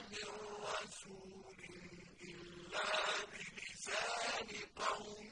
مِّن رَّسُولٍ إِلَّا بِلِسَانِ قوم